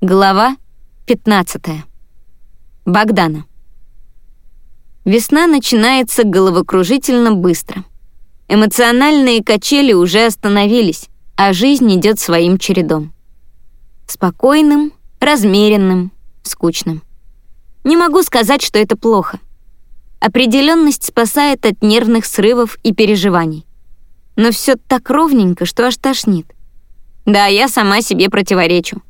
Глава 15. Богдана. Весна начинается головокружительно быстро. Эмоциональные качели уже остановились, а жизнь идет своим чередом. Спокойным, размеренным, скучным. Не могу сказать, что это плохо. Определенность спасает от нервных срывов и переживаний. Но все так ровненько, что аж тошнит. Да, я сама себе противоречу.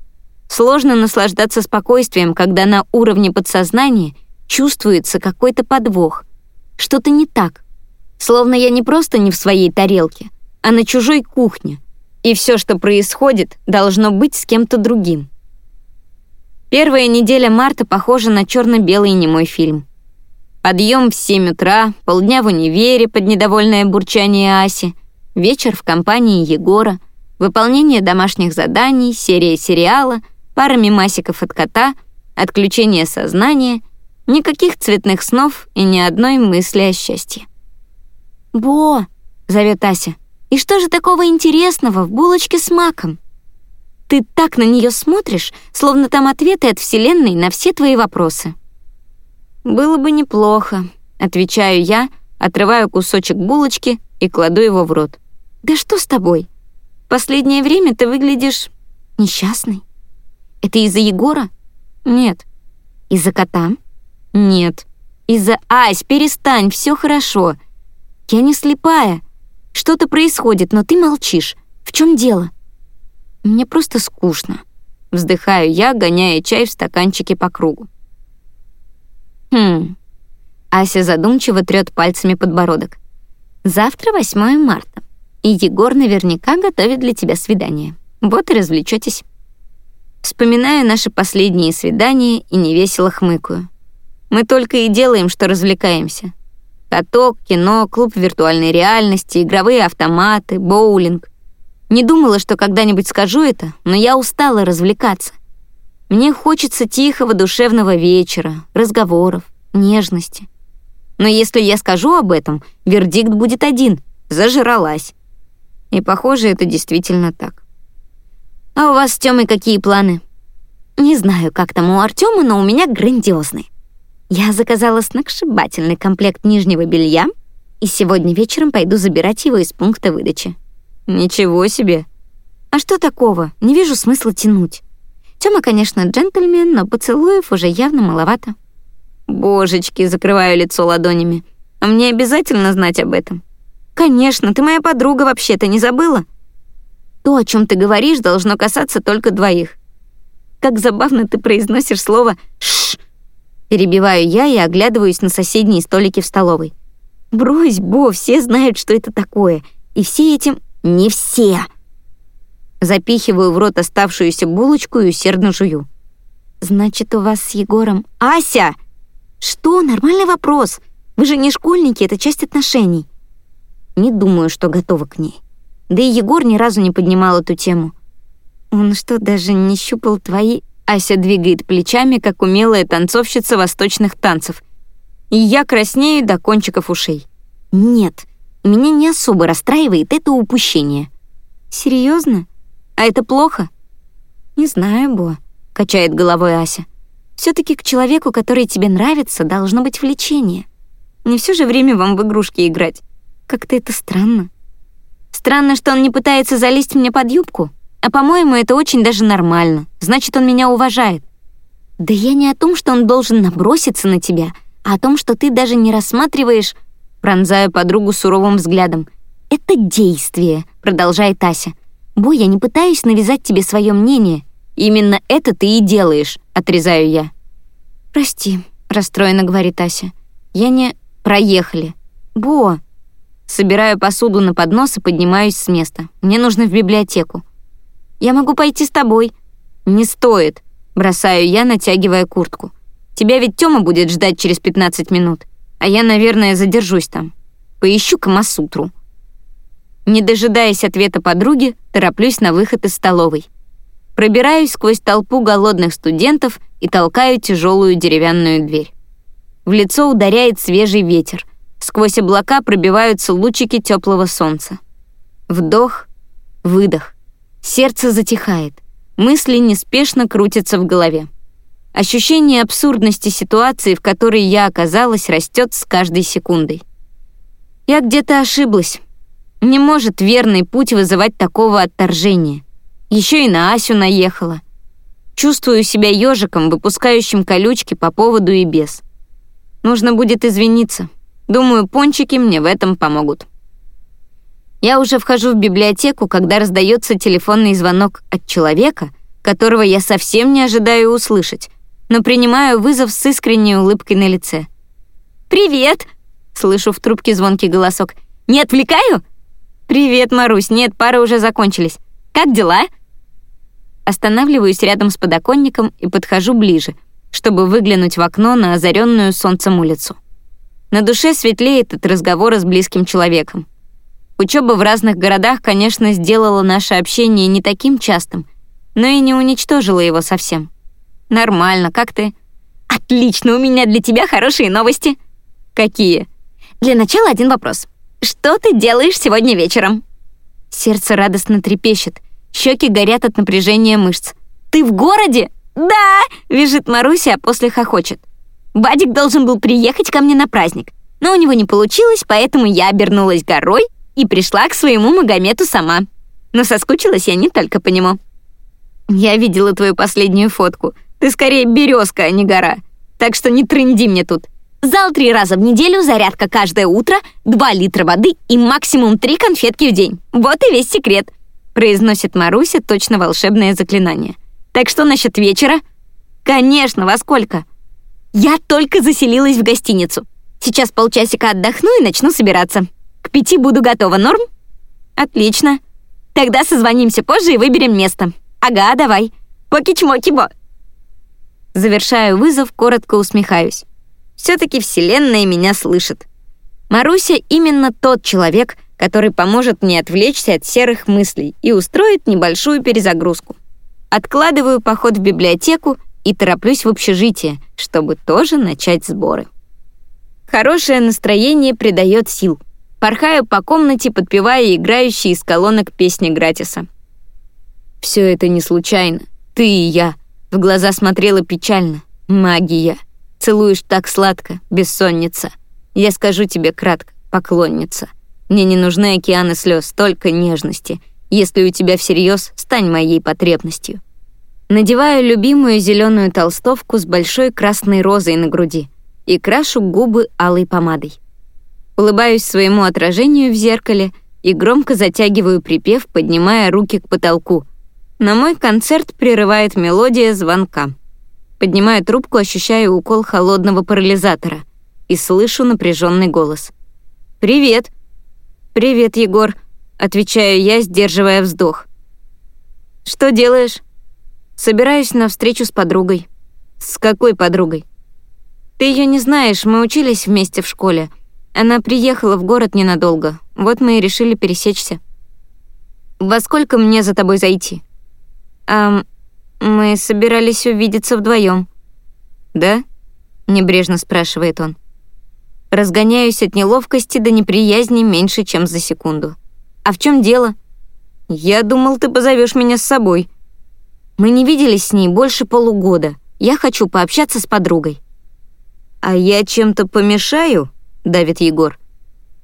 Сложно наслаждаться спокойствием, когда на уровне подсознания чувствуется какой-то подвох. Что-то не так. Словно я не просто не в своей тарелке, а на чужой кухне. И все, что происходит, должно быть с кем-то другим. Первая неделя марта похожа на черно-белый немой фильм. Подъем в 7 утра, полдня в универе под недовольное бурчание Аси, вечер в компании Егора, выполнение домашних заданий, серия сериала, пара мимасиков от кота, отключение сознания, никаких цветных снов и ни одной мысли о счастье. «Бо!» — зовет Ася. «И что же такого интересного в булочке с маком?» Ты так на нее смотришь, словно там ответы от Вселенной на все твои вопросы. «Было бы неплохо», — отвечаю я, отрываю кусочек булочки и кладу его в рот. «Да что с тобой? Последнее время ты выглядишь несчастной. Это из-за Егора? Нет. Из-за кота? Нет. Из-за... Ась, перестань, все хорошо. Я не слепая. Что-то происходит, но ты молчишь. В чем дело?» Мне просто скучно. Вздыхаю я, гоняя чай в стаканчике по кругу. Хм. Ася задумчиво трёт пальцами подбородок. Завтра 8 марта, и Егор наверняка готовит для тебя свидание. Вот и развлечетесь. Вспоминаю наши последние свидания и невесело хмыкаю. Мы только и делаем, что развлекаемся. Каток, кино, клуб виртуальной реальности, игровые автоматы, боулинг. Не думала, что когда-нибудь скажу это, но я устала развлекаться. Мне хочется тихого душевного вечера, разговоров, нежности. Но если я скажу об этом, вердикт будет один — зажралась. И, похоже, это действительно так. А у вас с Тёмой какие планы? Не знаю, как там у Артёма, но у меня грандиозный. Я заказала сногсшибательный комплект нижнего белья, и сегодня вечером пойду забирать его из пункта выдачи. «Ничего себе!» «А что такого? Не вижу смысла тянуть. Тёма, конечно, джентльмен, но поцелуев уже явно маловато». «Божечки!» — закрываю лицо ладонями. «А мне обязательно знать об этом?» «Конечно, ты моя подруга вообще-то, не забыла?» «То, о чем ты говоришь, должно касаться только двоих». «Как забавно ты произносишь слово «шш». Перебиваю я и оглядываюсь на соседние столики в столовой. «Брось, Бо, все знают, что это такое, и все этим не все. Запихиваю в рот оставшуюся булочку и усердно жую. Значит, у вас с Егором... Ася! Что? Нормальный вопрос. Вы же не школьники, это часть отношений. Не думаю, что готова к ней. Да и Егор ни разу не поднимал эту тему. Он что, даже не щупал твои... Ася двигает плечами, как умелая танцовщица восточных танцев. И я краснею до кончиков ушей. Нет, меня не особо расстраивает это упущение. Серьезно? А это плохо? Не знаю, Бо, качает головой Ася. все таки к человеку, который тебе нравится, должно быть влечение. Не все же время вам в игрушки играть. Как-то это странно. Странно, что он не пытается залезть мне под юбку, а, по-моему, это очень даже нормально. Значит, он меня уважает. Да я не о том, что он должен наброситься на тебя, а о том, что ты даже не рассматриваешь пронзая подругу суровым взглядом. «Это действие», — продолжает Ася. «Бо, я не пытаюсь навязать тебе свое мнение. Именно это ты и делаешь», — отрезаю я. «Прости», — расстроенно говорит Ася. «Я не... Проехали». «Бо...» Собираю посуду на поднос и поднимаюсь с места. Мне нужно в библиотеку. «Я могу пойти с тобой». «Не стоит», — бросаю я, натягивая куртку. «Тебя ведь Тёма будет ждать через 15 минут» а я, наверное, задержусь там. Поищу Камасутру. Не дожидаясь ответа подруги, тороплюсь на выход из столовой. Пробираюсь сквозь толпу голодных студентов и толкаю тяжелую деревянную дверь. В лицо ударяет свежий ветер. Сквозь облака пробиваются лучики теплого солнца. Вдох, выдох. Сердце затихает. мысли неспешно крутятся в голове. Ощущение абсурдности ситуации, в которой я оказалась, растет с каждой секундой. Я где-то ошиблась. Не может верный путь вызывать такого отторжения. Еще и на Асю наехала. Чувствую себя ежиком, выпускающим колючки по поводу и без. Нужно будет извиниться. Думаю, пончики мне в этом помогут. Я уже вхожу в библиотеку, когда раздается телефонный звонок от человека, которого я совсем не ожидаю услышать, но принимаю вызов с искренней улыбкой на лице. «Привет!» — слышу в трубке звонкий голосок. «Не отвлекаю?» «Привет, Марусь. Нет, пары уже закончились. Как дела?» Останавливаюсь рядом с подоконником и подхожу ближе, чтобы выглянуть в окно на озаренную солнцем улицу. На душе светлеет от разговора с близким человеком. Учеба в разных городах, конечно, сделала наше общение не таким частым, но и не уничтожила его совсем. Нормально, как ты? Отлично, у меня для тебя хорошие новости. Какие? Для начала один вопрос. Что ты делаешь сегодня вечером? Сердце радостно трепещет, щеки горят от напряжения мышц. Ты в городе? Да, вяжет Маруся, а после хохочет. Бадик должен был приехать ко мне на праздник, но у него не получилось, поэтому я обернулась горой и пришла к своему Магомету сама. Но соскучилась я не только по нему. Я видела твою последнюю фотку. Ты скорее березка, а не гора. Так что не трынди мне тут. Зал три раза в неделю, зарядка каждое утро, два литра воды и максимум три конфетки в день. Вот и весь секрет. Произносит Маруся точно волшебное заклинание. Так что насчет вечера? Конечно, во сколько? Я только заселилась в гостиницу. Сейчас полчасика отдохну и начну собираться. К пяти буду готова, норм? Отлично. Тогда созвонимся позже и выберем место. Ага, давай. Поки-чмоки-бо. Завершаю вызов, коротко усмехаюсь. Все-таки Вселенная меня слышит. Маруся именно тот человек, который поможет мне отвлечься от серых мыслей и устроит небольшую перезагрузку. Откладываю поход в библиотеку и тороплюсь в общежитие, чтобы тоже начать сборы. Хорошее настроение придает сил. Порхаю по комнате, подпевая играющие из колонок песни Гратиса. Все это не случайно. Ты и я. В глаза смотрела печально. Магия. Целуешь так сладко, бессонница. Я скажу тебе кратко, поклонница. Мне не нужны океаны слез, только нежности. Если у тебя всерьез, стань моей потребностью. Надеваю любимую зеленую толстовку с большой красной розой на груди и крашу губы алой помадой. Улыбаюсь своему отражению в зеркале и громко затягиваю припев, поднимая руки к потолку. На мой концерт прерывает мелодия звонка. Поднимаю трубку, ощущаю укол холодного парализатора и слышу напряженный голос. «Привет!» «Привет, Егор», — отвечаю я, сдерживая вздох. «Что делаешь?» «Собираюсь на встречу с подругой». «С какой подругой?» «Ты ее не знаешь, мы учились вместе в школе. Она приехала в город ненадолго, вот мы и решили пересечься. Во сколько мне за тобой зайти? А мы собирались увидеться вдвоем. Да? Небрежно спрашивает он. Разгоняюсь от неловкости до неприязни меньше, чем за секунду. А в чем дело? Я думал, ты позовешь меня с собой. Мы не виделись с ней больше полугода. Я хочу пообщаться с подругой. А я чем-то помешаю? давит Егор.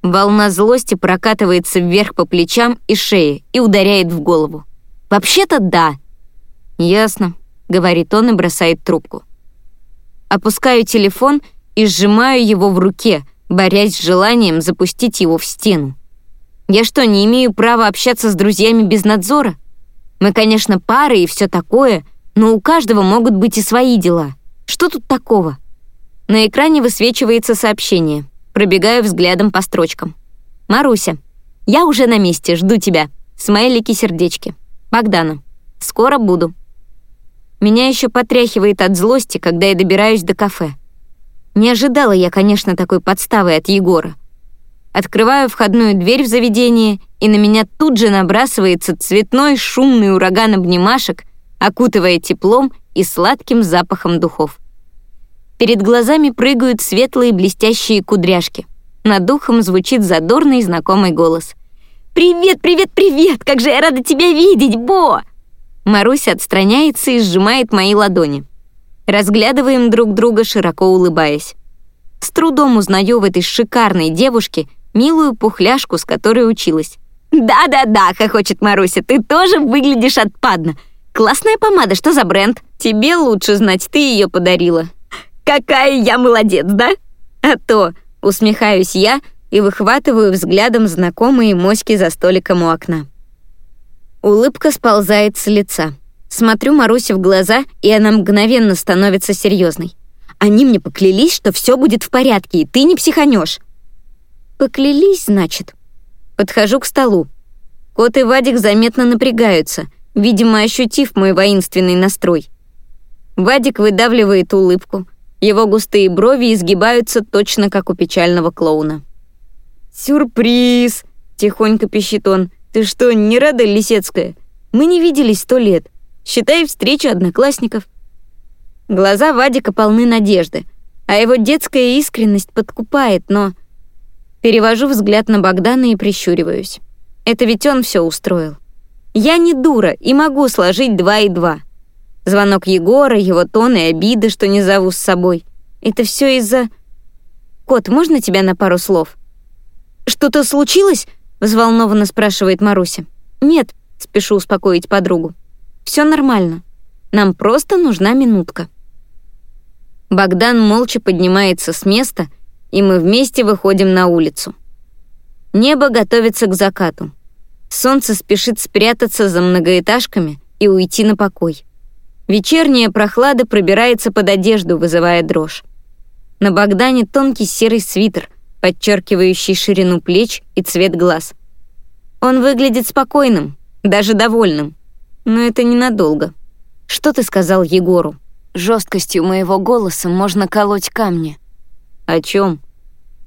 Волна злости прокатывается вверх по плечам и шее и ударяет в голову. «Вообще-то да». «Ясно», — говорит он и бросает трубку. Опускаю телефон и сжимаю его в руке, борясь с желанием запустить его в стену. Я что, не имею права общаться с друзьями без надзора? Мы, конечно, пары и все такое, но у каждого могут быть и свои дела. Что тут такого? На экране высвечивается сообщение — Пробегаю взглядом по строчкам. «Маруся, я уже на месте, жду тебя. Смайлики-сердечки. Богдана. Скоро буду». Меня еще потряхивает от злости, когда я добираюсь до кафе. Не ожидала я, конечно, такой подставы от Егора. Открываю входную дверь в заведение, и на меня тут же набрасывается цветной шумный ураган обнимашек, окутывая теплом и сладким запахом духов. Перед глазами прыгают светлые блестящие кудряшки. Над духом звучит задорный знакомый голос. «Привет, привет, привет! Как же я рада тебя видеть, Бо!» Маруся отстраняется и сжимает мои ладони. Разглядываем друг друга, широко улыбаясь. С трудом узнаю в этой шикарной девушке милую пухляшку, с которой училась. «Да-да-да», — хохочет Маруся, — «ты тоже выглядишь отпадно. Классная помада, что за бренд? Тебе лучше знать, ты ее подарила». «Какая я молодец, да?» «А то», — усмехаюсь я и выхватываю взглядом знакомые моськи за столиком у окна. Улыбка сползает с лица. Смотрю Марусе в глаза, и она мгновенно становится серьезной. Они мне поклялись, что все будет в порядке, и ты не психанешь. Поклялись, значит. Подхожу к столу. Кот и Вадик заметно напрягаются, видимо, ощутив мой воинственный настрой. Вадик выдавливает улыбку. Его густые брови изгибаются точно как у печального клоуна. «Сюрприз!» — тихонько пищит он. Ты что, не рада, Лисецкая? Мы не виделись сто лет. Считай встречу одноклассников. Глаза Вадика полны надежды, а его детская искренность подкупает, но... Перевожу взгляд на Богдана и прищуриваюсь. Это ведь он все устроил. Я не дура и могу сложить два и два. Звонок Егора, его тон и обиды, что не зову с собой. Это все из-за... Кот, можно тебя на пару слов? Что-то случилось? взволнованно спрашивает Маруся. Нет, спешу успокоить подругу. Все нормально. Нам просто нужна минутка. Богдан молча поднимается с места, и мы вместе выходим на улицу. Небо готовится к закату. Солнце спешит спрятаться за многоэтажками и уйти на покой. Вечерняя прохлада пробирается под одежду, вызывая дрожь. На Богдане тонкий серый свитер, подчеркивающий ширину плеч и цвет глаз. Он выглядит спокойным, даже довольным. Но это ненадолго. Что ты сказал Егору? Жесткостью моего голоса можно колоть камни. О чем?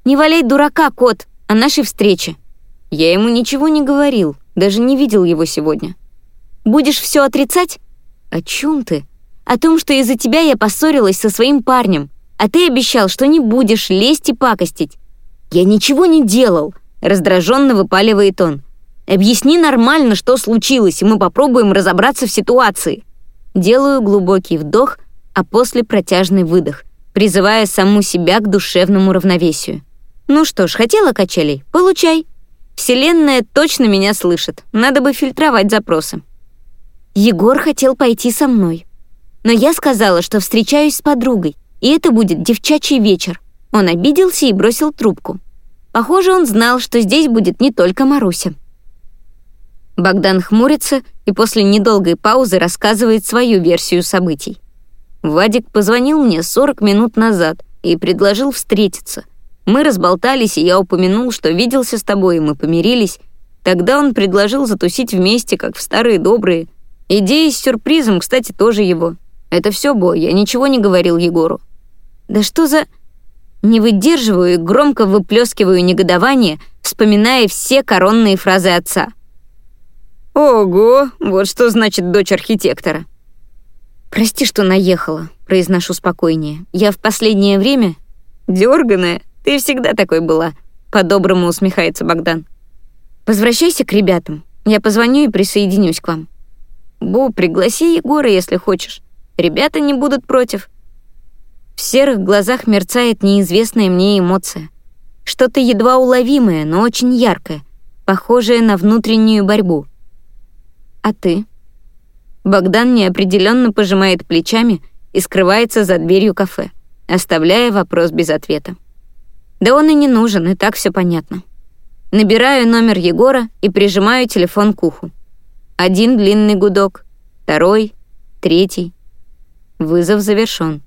Не валяй дурака, кот, о нашей встрече. Я ему ничего не говорил, даже не видел его сегодня. Будешь все отрицать? О чем ты? О том, что из-за тебя я поссорилась со своим парнем, а ты обещал, что не будешь лезть и пакостить. «Я ничего не делал», — раздраженно выпаливает он. «Объясни нормально, что случилось, и мы попробуем разобраться в ситуации». Делаю глубокий вдох, а после протяжный выдох, призывая саму себя к душевному равновесию. «Ну что ж, хотела качелей? Получай. Вселенная точно меня слышит, надо бы фильтровать запросы». Егор хотел пойти со мной. Но я сказала, что встречаюсь с подругой, и это будет девчачий вечер. Он обиделся и бросил трубку. Похоже, он знал, что здесь будет не только Маруся. Богдан хмурится и после недолгой паузы рассказывает свою версию событий. Вадик позвонил мне 40 минут назад и предложил встретиться. Мы разболтались, и я упомянул, что виделся с тобой, и мы помирились. Тогда он предложил затусить вместе, как в старые добрые. Идея с сюрпризом, кстати, тоже его. Это все, Бо, я ничего не говорил Егору. Да что за... Не выдерживаю и громко выплескиваю негодование, вспоминая все коронные фразы отца. «Ого, вот что значит дочь архитектора». «Прости, что наехала», — произношу спокойнее. «Я в последнее время...» «Дёрганая, ты всегда такой была», — по-доброму усмехается Богдан. «Возвращайся к ребятам. Я позвоню и присоединюсь к вам». «Бу, пригласи Егора, если хочешь. Ребята не будут против». В серых глазах мерцает неизвестная мне эмоция. Что-то едва уловимое, но очень яркое, похожее на внутреннюю борьбу. «А ты?» Богдан неопределенно пожимает плечами и скрывается за дверью кафе, оставляя вопрос без ответа. Да он и не нужен, и так все понятно. Набираю номер Егора и прижимаю телефон к уху. Один длинный гудок, второй, третий. Вызов завершён.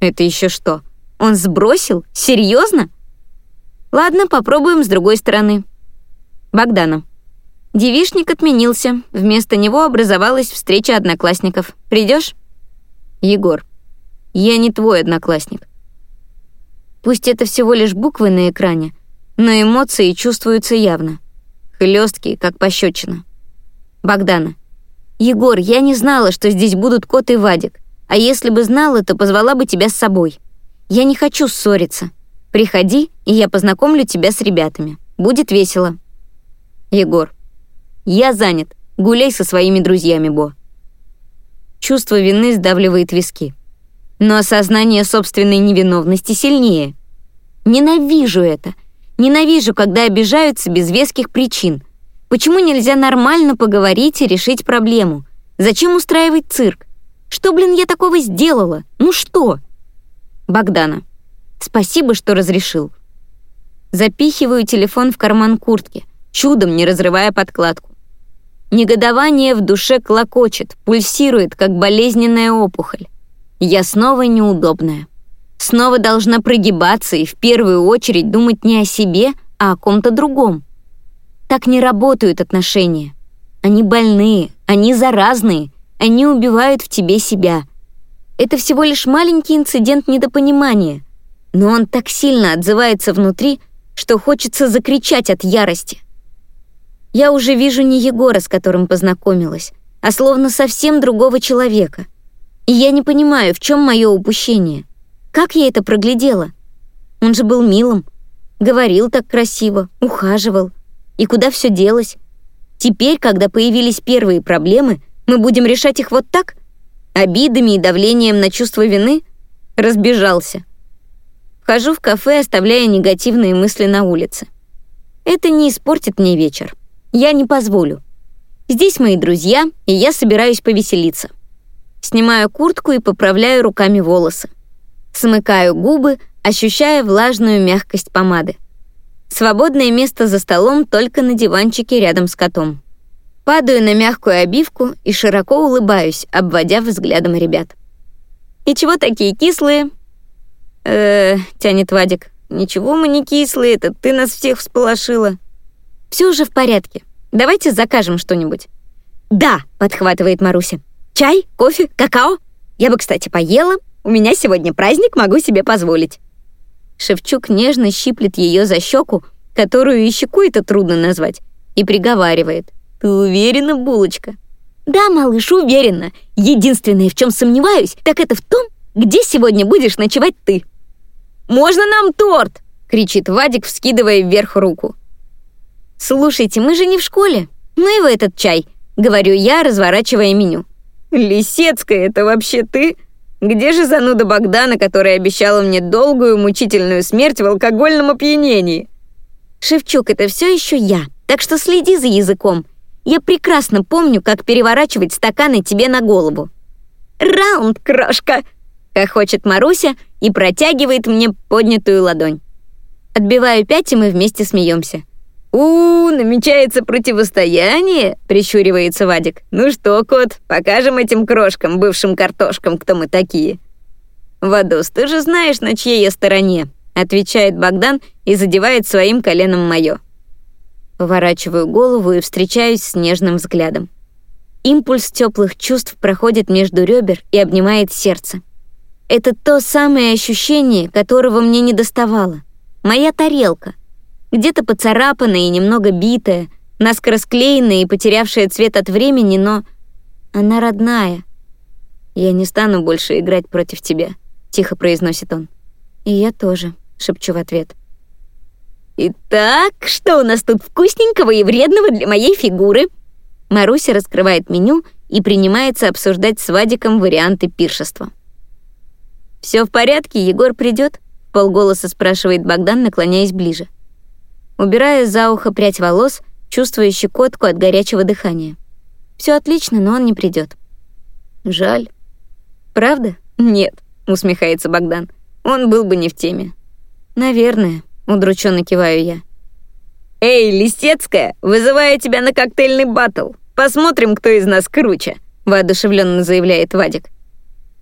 Это еще что? Он сбросил? Серьезно? Ладно, попробуем с другой стороны. Богдана. Девишник отменился. Вместо него образовалась встреча одноклассников. Придешь? Егор. Я не твой одноклассник. Пусть это всего лишь буквы на экране, но эмоции чувствуются явно. Хлесткие, как пощечина. Богдана. Егор, я не знала, что здесь будут Кот и Вадик. А если бы знала, то позвала бы тебя с собой. Я не хочу ссориться. Приходи, и я познакомлю тебя с ребятами. Будет весело. Егор. Я занят. Гуляй со своими друзьями, Бо. Чувство вины сдавливает виски. Но осознание собственной невиновности сильнее. Ненавижу это. Ненавижу, когда обижаются без веских причин. Почему нельзя нормально поговорить и решить проблему? Зачем устраивать цирк? Что, блин, я такого сделала? Ну что? Богдана. Спасибо, что разрешил. Запихиваю телефон в карман куртки, чудом не разрывая подкладку. Негодование в душе клокочет, пульсирует, как болезненная опухоль. Я снова неудобная. Снова должна прогибаться и в первую очередь думать не о себе, а о ком-то другом. Так не работают отношения. Они больные, они заразные, они убивают в тебе себя. Это всего лишь маленький инцидент недопонимания, но он так сильно отзывается внутри, что хочется закричать от ярости. Я уже вижу не Егора, с которым познакомилась, а словно совсем другого человека. И я не понимаю, в чем мое упущение. Как я это проглядела? Он же был милым, говорил так красиво, ухаживал. И куда все делось? Теперь, когда появились первые проблемы, мы будем решать их вот так? Обидами и давлением на чувство вины? Разбежался. Хожу в кафе, оставляя негативные мысли на улице. Это не испортит мне вечер. Я не позволю. Здесь мои друзья, и я собираюсь повеселиться. Снимаю куртку и поправляю руками волосы. Смыкаю губы, ощущая влажную мягкость помады. Свободное место за столом только на диванчике рядом с котом. Падаю на мягкую обивку и широко улыбаюсь, обводя взглядом ребят. «И чего такие кислые?» «Э-э», тянет Вадик. «Ничего мы не кислые, это ты нас всех всполошила». Все уже в порядке. Давайте закажем что-нибудь». «Да», — подхватывает Маруся. «Чай, кофе, какао? Я бы, кстати, поела. У меня сегодня праздник, могу себе позволить». Шевчук нежно щиплет ее за щеку, которую и щеку это трудно назвать, и приговаривает. «Ты уверена, булочка?» «Да, малыш, уверена. Единственное, в чем сомневаюсь, так это в том, где сегодня будешь ночевать ты». «Можно нам торт?» — кричит Вадик, вскидывая вверх руку. «Слушайте, мы же не в школе. Ну и в этот чай», — говорю я, разворачивая меню. «Лисецкая, это вообще ты? Где же зануда Богдана, которая обещала мне долгую мучительную смерть в алкогольном опьянении?» «Шевчук, это все еще я, так что следи за языком. Я прекрасно помню, как переворачивать стаканы тебе на голову». «Раунд, крошка!» — хохочет Маруся и протягивает мне поднятую ладонь. Отбиваю пять, и мы вместе смеемся. «У, намечается противостояние?» — прищуривается Вадик. «Ну что, кот, покажем этим крошкам, бывшим картошкам, кто мы такие?» «Вадос, ты же знаешь, на чьей я стороне», — отвечает Богдан и задевает своим коленом моё. Поворачиваю голову и встречаюсь с нежным взглядом. Импульс теплых чувств проходит между ребер и обнимает сердце. Это то самое ощущение, которого мне не доставало. Моя тарелка — где-то поцарапанная и немного битая, наскоро склеенная и потерявшая цвет от времени, но она родная. «Я не стану больше играть против тебя», — тихо произносит он. «И я тоже», — шепчу в ответ. «Итак, что у нас тут вкусненького и вредного для моей фигуры?» Маруся раскрывает меню и принимается обсуждать с Вадиком варианты пиршества. «Все в порядке, Егор придет?» — полголоса спрашивает Богдан, наклоняясь ближе убирая за ухо прядь волос, чувствуя щекотку от горячего дыхания. Все отлично, но он не придет. Жаль. Правда? Нет, усмехается Богдан. Он был бы не в теме. Наверное, удрученно киваю я. Эй, Листецкая, вызываю тебя на коктейльный баттл. Посмотрим, кто из нас круче, воодушевленно заявляет Вадик.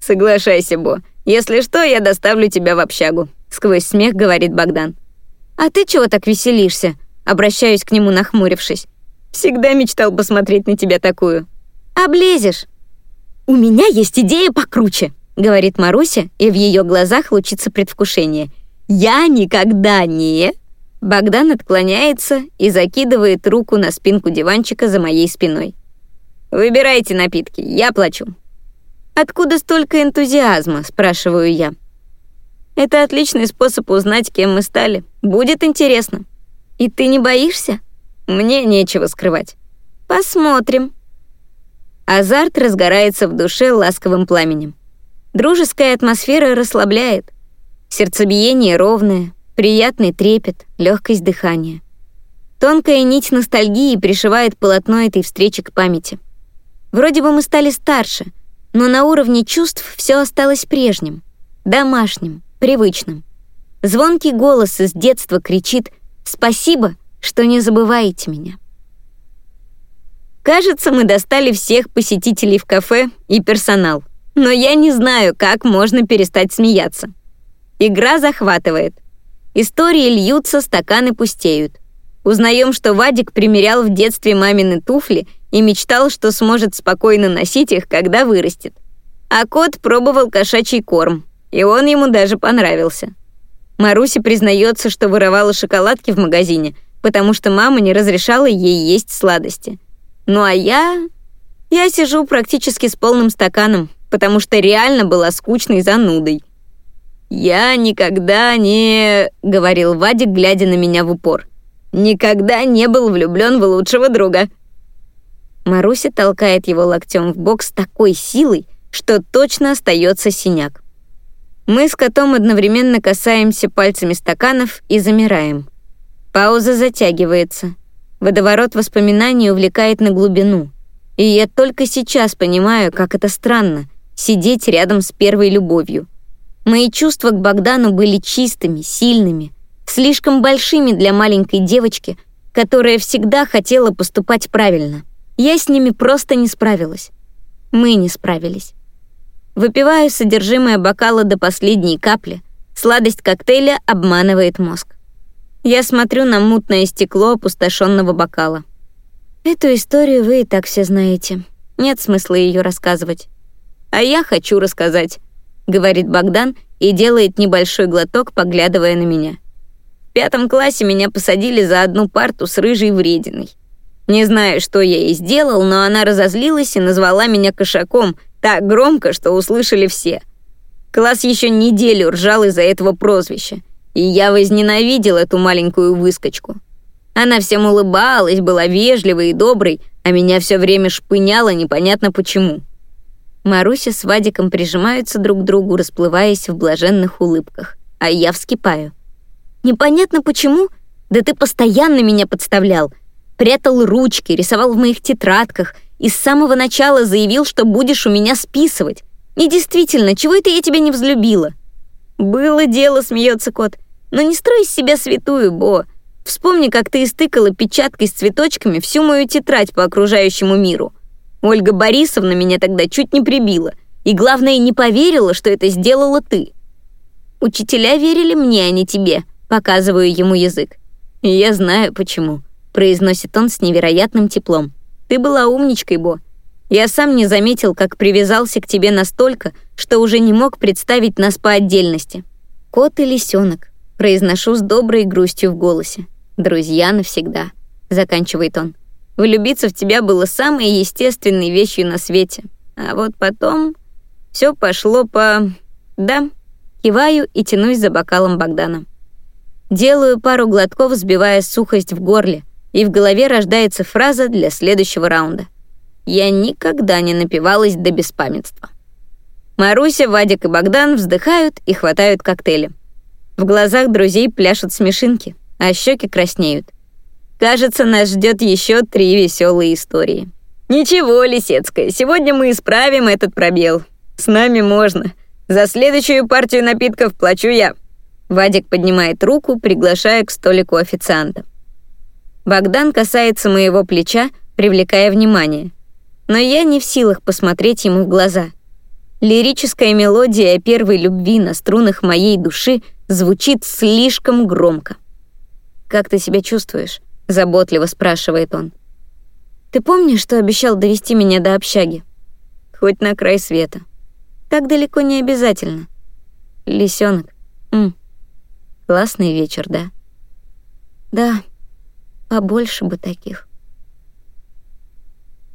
Соглашайся, Бо. Если что, я доставлю тебя в общагу, сквозь смех говорит Богдан. «А ты чего так веселишься?» Обращаюсь к нему, нахмурившись. «Всегда мечтал посмотреть на тебя такую». «Облезешь». «У меня есть идея покруче», — говорит Маруся, и в ее глазах лучится предвкушение. «Я никогда не...» Богдан отклоняется и закидывает руку на спинку диванчика за моей спиной. «Выбирайте напитки, я плачу». «Откуда столько энтузиазма?» — спрашиваю я. Это отличный способ узнать, кем мы стали. Будет интересно. И ты не боишься? Мне нечего скрывать. Посмотрим. Азарт разгорается в душе ласковым пламенем. Дружеская атмосфера расслабляет. Сердцебиение ровное, приятный трепет, легкость дыхания. Тонкая нить ностальгии пришивает полотно этой встречи к памяти. Вроде бы мы стали старше, но на уровне чувств все осталось прежним, домашним, привычным. Звонкий голос из детства кричит «Спасибо, что не забываете меня». Кажется, мы достали всех посетителей в кафе и персонал, но я не знаю, как можно перестать смеяться. Игра захватывает. Истории льются, стаканы пустеют. Узнаем, что Вадик примерял в детстве мамины туфли и мечтал, что сможет спокойно носить их, когда вырастет. А кот пробовал кошачий корм, и он ему даже понравился. Маруся признается, что воровала шоколадки в магазине, потому что мама не разрешала ей есть сладости. Ну а я... Я сижу практически с полным стаканом, потому что реально была скучной занудой. «Я никогда не...» — говорил Вадик, глядя на меня в упор. «Никогда не был влюблен в лучшего друга». Маруся толкает его локтем в бок с такой силой, что точно остается синяк. Мы с котом одновременно касаемся пальцами стаканов и замираем. Пауза затягивается. Водоворот воспоминаний увлекает на глубину. И я только сейчас понимаю, как это странно — сидеть рядом с первой любовью. Мои чувства к Богдану были чистыми, сильными, слишком большими для маленькой девочки, которая всегда хотела поступать правильно. Я с ними просто не справилась. Мы не справились. Выпиваю содержимое бокала до последней капли. Сладость коктейля обманывает мозг. Я смотрю на мутное стекло опустошенного бокала. Эту историю вы и так все знаете. Нет смысла ее рассказывать. А я хочу рассказать, говорит Богдан и делает небольшой глоток, поглядывая на меня. В пятом классе меня посадили за одну парту с рыжей врединой. Не знаю, что я ей сделал, но она разозлилась и назвала меня кошаком так громко, что услышали все. Класс еще неделю ржал из-за этого прозвища, и я возненавидел эту маленькую выскочку. Она всем улыбалась, была вежливой и доброй, а меня все время шпыняла непонятно почему. Маруся с Вадиком прижимаются друг к другу, расплываясь в блаженных улыбках, а я вскипаю. «Непонятно почему? Да ты постоянно меня подставлял. Прятал ручки, рисовал в моих тетрадках, и с самого начала заявил, что будешь у меня списывать. И действительно, чего это я тебя не взлюбила? Было дело, смеется кот. Но не строй из себя святую, Бо. Вспомни, как ты истыкала печаткой с цветочками всю мою тетрадь по окружающему миру. Ольга Борисовна меня тогда чуть не прибила. И главное, не поверила, что это сделала ты. Учителя верили мне, а не тебе, показываю ему язык. Я знаю, почему, произносит он с невероятным теплом. Ты была умничкой, Бо. Я сам не заметил, как привязался к тебе настолько, что уже не мог представить нас по отдельности. Кот и лисенок. Произношу с доброй грустью в голосе. Друзья навсегда. Заканчивает он. Влюбиться в тебя было самой естественной вещью на свете. А вот потом все пошло по... Да. Киваю и тянусь за бокалом Богдана. Делаю пару глотков, сбивая сухость в горле — и в голове рождается фраза для следующего раунда. Я никогда не напивалась до беспамятства. Маруся, Вадик и Богдан вздыхают и хватают коктейли. В глазах друзей пляшут смешинки, а щеки краснеют. Кажется, нас ждет еще три веселые истории. Ничего, Лисецкая, сегодня мы исправим этот пробел. С нами можно. За следующую партию напитков плачу я. Вадик поднимает руку, приглашая к столику официанта. Богдан касается моего плеча, привлекая внимание. Но я не в силах посмотреть ему в глаза. Лирическая мелодия первой любви на струнах моей души звучит слишком громко. «Как ты себя чувствуешь?» — заботливо спрашивает он. «Ты помнишь, что обещал довести меня до общаги?» «Хоть на край света». «Так далеко не обязательно». «Лисёнок. М. Классный вечер, да?» «Да», Побольше бы таких.